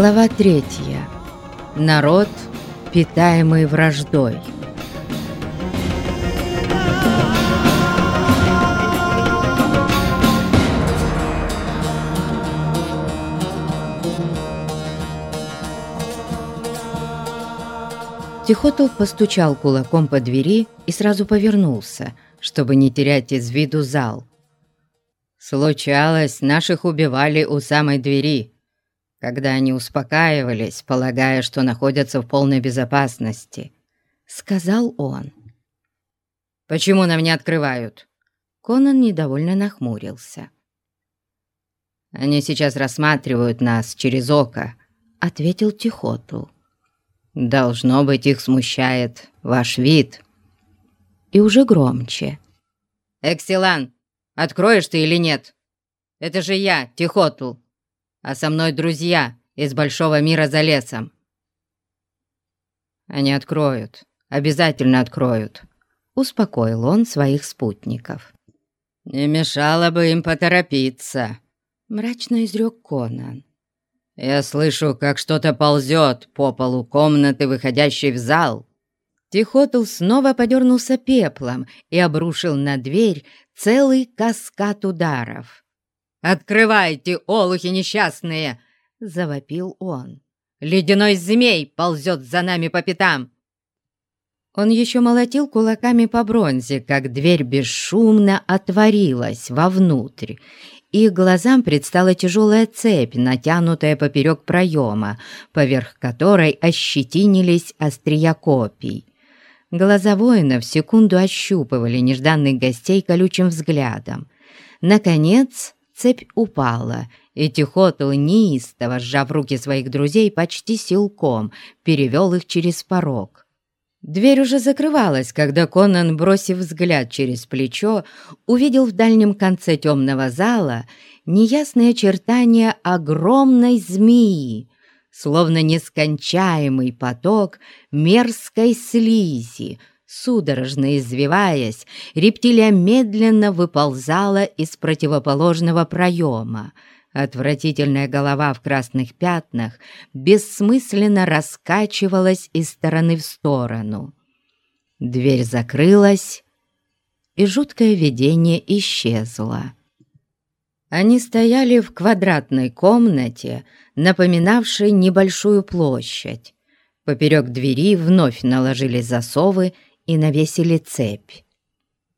Глава третья. Народ, питаемый враждой. Тихотл постучал кулаком по двери и сразу повернулся, чтобы не терять из виду зал. «Случалось, наших убивали у самой двери», когда они успокаивались, полагая, что находятся в полной безопасности», — сказал он. «Почему нам не открывают?» Конан недовольно нахмурился. «Они сейчас рассматривают нас через око», — ответил Тихотл. «Должно быть, их смущает ваш вид». И уже громче. «Экселан, откроешь ты или нет? Это же я, Тихотл, а со мной друзья из большого мира за лесом». «Они откроют, обязательно откроют», — успокоил он своих спутников. «Не мешало бы им поторопиться», — мрачно изрек Конан. «Я слышу, как что-то ползет по полу комнаты, выходящей в зал». Тихотл снова подернулся пеплом и обрушил на дверь целый каскад ударов. «Открывайте, олухи несчастные!» — завопил он. «Ледяной змей ползет за нами по пятам!» Он еще молотил кулаками по бронзе, как дверь бесшумно отворилась вовнутрь, и глазам предстала тяжелая цепь, натянутая поперек проема, поверх которой ощетинились острия копий. Глаза воина в секунду ощупывали нежданных гостей колючим взглядом. Наконец цепь упала, и Тихотл, неистово сжав руки своих друзей, почти силком перевел их через порог. Дверь уже закрывалась, когда Конан, бросив взгляд через плечо, увидел в дальнем конце темного зала неясные очертания огромной змеи, словно нескончаемый поток мерзкой слизи, Судорожно извиваясь, рептилия медленно выползала из противоположного проема. Отвратительная голова в красных пятнах бессмысленно раскачивалась из стороны в сторону. Дверь закрылась, и жуткое видение исчезло. Они стояли в квадратной комнате, напоминавшей небольшую площадь. Поперек двери вновь наложили засовы и навесили цепь.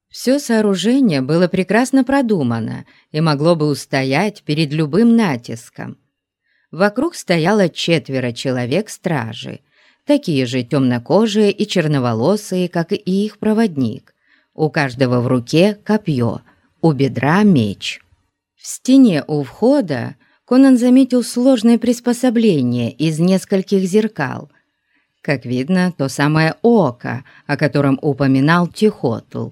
Все сооружение было прекрасно продумано и могло бы устоять перед любым натиском. Вокруг стояло четверо человек-стражи, такие же темнокожие и черноволосые, как и их проводник. У каждого в руке копье, у бедра меч. В стене у входа Конан заметил сложное приспособление из нескольких зеркал – как видно, то самое око, о котором упоминал Тихотл.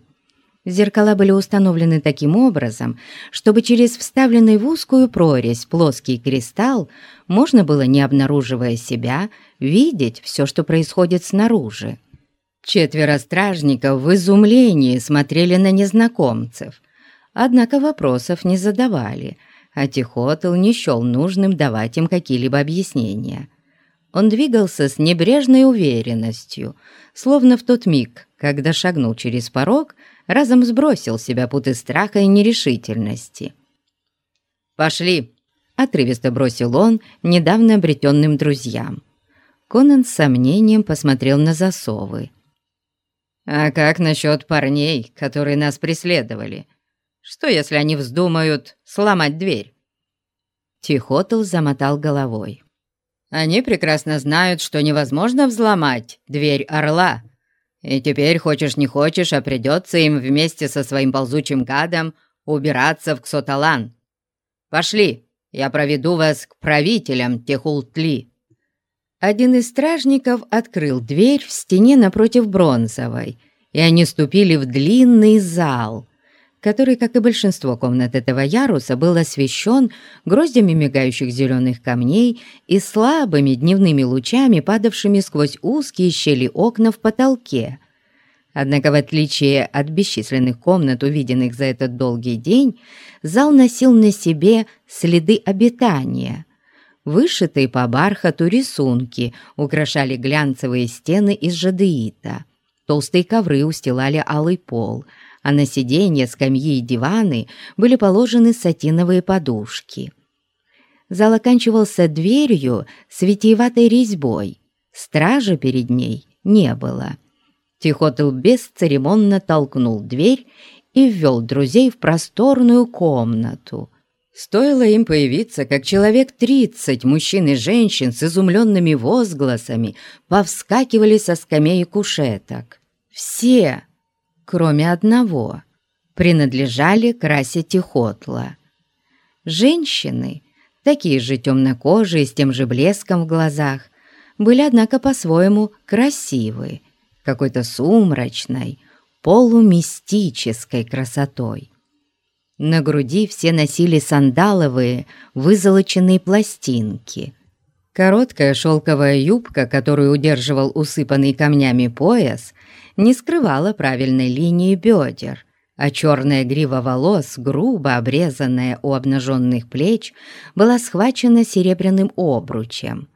Зеркала были установлены таким образом, чтобы через вставленный в узкую прорезь плоский кристалл можно было, не обнаруживая себя, видеть все, что происходит снаружи. Четверо стражников в изумлении смотрели на незнакомцев, однако вопросов не задавали, а Тихотл не счел нужным давать им какие-либо объяснения – он двигался с небрежной уверенностью, словно в тот миг, когда шагнул через порог, разом сбросил себя путы страха и нерешительности. «Пошли!» — отрывисто бросил он недавно обретенным друзьям. Конан с сомнением посмотрел на засовы. «А как насчет парней, которые нас преследовали? Что, если они вздумают сломать дверь?» Тихотл замотал головой. Они прекрасно знают, что невозможно взломать дверь орла. И теперь, хочешь не хочешь, а придется им вместе со своим ползучим гадом убираться в Ксоталан. Пошли, я проведу вас к правителям Техултли». Один из стражников открыл дверь в стене напротив бронзовой, и они ступили в длинный зал, который, как и большинство комнат этого яруса, был освещен гроздями мигающих зеленых камней и слабыми дневными лучами, падавшими сквозь узкие щели окна в потолке. Однако, в отличие от бесчисленных комнат, увиденных за этот долгий день, зал носил на себе следы обитания. Вышитые по бархату рисунки украшали глянцевые стены из жадеита. Толстые ковры устилали алый пол, а на сиденья, скамьи и диваны были положены сатиновые подушки. Зал оканчивался дверью с витиеватой резьбой. Стража перед ней не было. Тихотл бесцеремонно толкнул дверь и ввел друзей в просторную комнату. Стоило им появиться, как человек тридцать мужчин и женщин с изумленными возгласами повскакивали со скамей кушеток. Все, кроме одного, принадлежали к расе Тихотла. Женщины, такие же темнокожие, с тем же блеском в глазах, были, однако, по-своему красивы, какой-то сумрачной, полумистической красотой. На груди все носили сандаловые, вызолоченные пластинки. Короткая шелковая юбка, которую удерживал усыпанный камнями пояс, не скрывала правильной линии бедер, а черная грива волос, грубо обрезанная у обнаженных плеч, была схвачена серебряным обручем.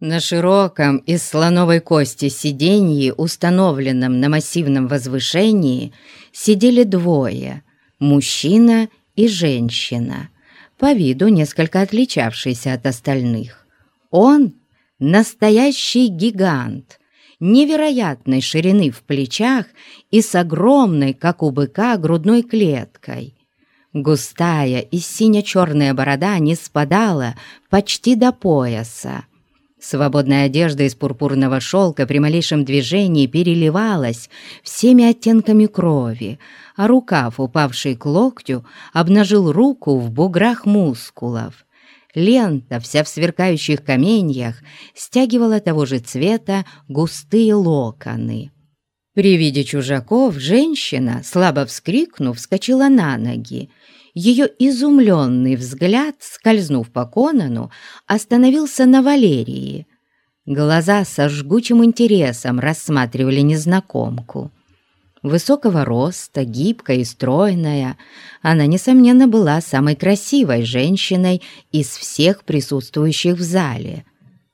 На широком из слоновой кости сиденье, установленном на массивном возвышении, сидели двое — мужчина и женщина, по виду несколько отличавшийся от остальных. Он — настоящий гигант, невероятной ширины в плечах и с огромной, как у быка, грудной клеткой. Густая и сине-черная борода не спадала почти до пояса. Свободная одежда из пурпурного шелка при малейшем движении переливалась всеми оттенками крови, а рукав, упавший к локтю, обнажил руку в буграх мускулов. Лента, вся в сверкающих каменьях, стягивала того же цвета густые локоны. При виде чужаков женщина, слабо вскрикнув, вскочила на ноги ее изумленный взгляд, скользнув по Конану, остановился на Валерии. Глаза со жгучим интересом рассматривали незнакомку. Высокого роста, гибкая и стройная, она, несомненно, была самой красивой женщиной из всех присутствующих в зале.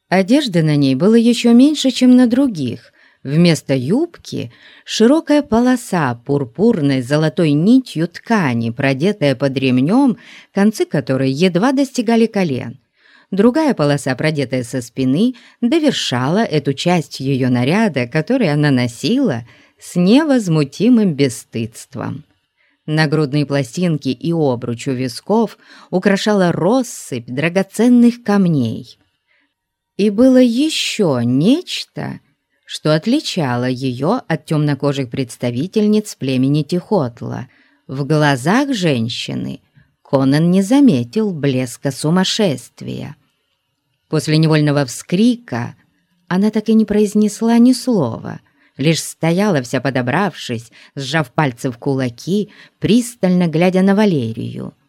Одежды на ней было еще меньше, чем на других, Вместо юбки широкая полоса пурпурной золотой нитью ткани, продетая под ремнем, концы которой едва достигали колен. Другая полоса, продетая со спины, довершала эту часть ее наряда, который она носила с невозмутимым бесстыдством. Нагрудные пластинки и обруч у висков украшала россыпь драгоценных камней. И было еще нечто, что отличало ее от темнокожих представительниц племени Тихотла. В глазах женщины Конан не заметил блеска сумасшествия. После невольного вскрика она так и не произнесла ни слова, лишь стояла вся подобравшись, сжав пальцы в кулаки, пристально глядя на Валерию —